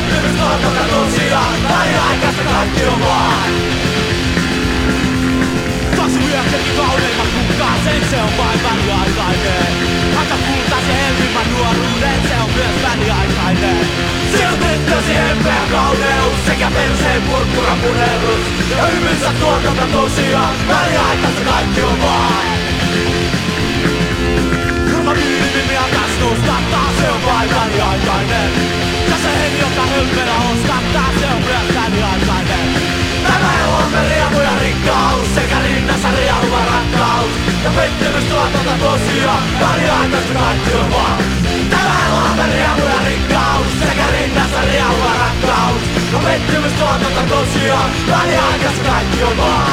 Pettymys tarkoita tunsia Väliaikaista kaikki on vain Kaksi yhdeksänkin kauneimmat kukaan Sen se on vain väliaikainen Haka kultaisen helvimmän nuoruuden Se on myös väliaikainen on tosi hempeä kauneus Sekä perseen purppura punerus Ja hymynsä tuokata tosiaan Väliaikaista kaikki Ja pettymys tuotonta tosiaan Väliaikaista kaikki on vaan Tämä elämä riemu ja rikkaus. Sekä rinnassa riehuva rakkaus. Ja pettymys tuotonta tosiaan Väliaikaista kaikki on vaan